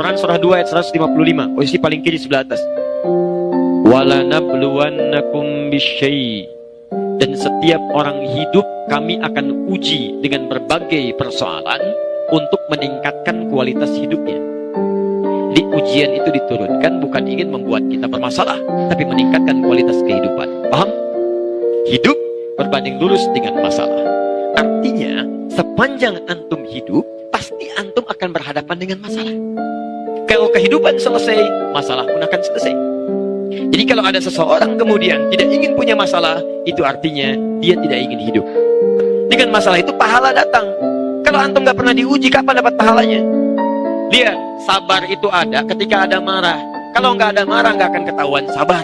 Al-Quran surah 2 ayat 155. Posisi paling kiri sebelah atas. Walanabluwannakum bisyai. Dan setiap orang hidup kami akan uji dengan berbagai persoalan untuk meningkatkan kualitas hidupnya. Di ujian itu diturunkan bukan ingin membuat kita bermasalah, tapi meningkatkan kualitas kehidupan. Paham? Hidup berbanding lurus dengan masalah. Artinya, sepanjang antum hidup, pasti antum akan berhadapan dengan masalah. Kehidupan selesai, masalah pun akan selesai. Jadi kalau ada seseorang kemudian tidak ingin punya masalah, itu artinya dia tidak ingin hidup. Dengan masalah itu pahala datang. Kalau antum nggak pernah diuji, kapan dapat pahalanya? Lihat, sabar itu ada ketika ada marah. Kalau nggak ada marah, nggak akan ketahuan sabar.